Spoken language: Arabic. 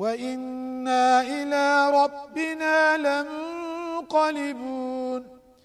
وإنا إلى ربنا لَمُنْقَلِبُونَ.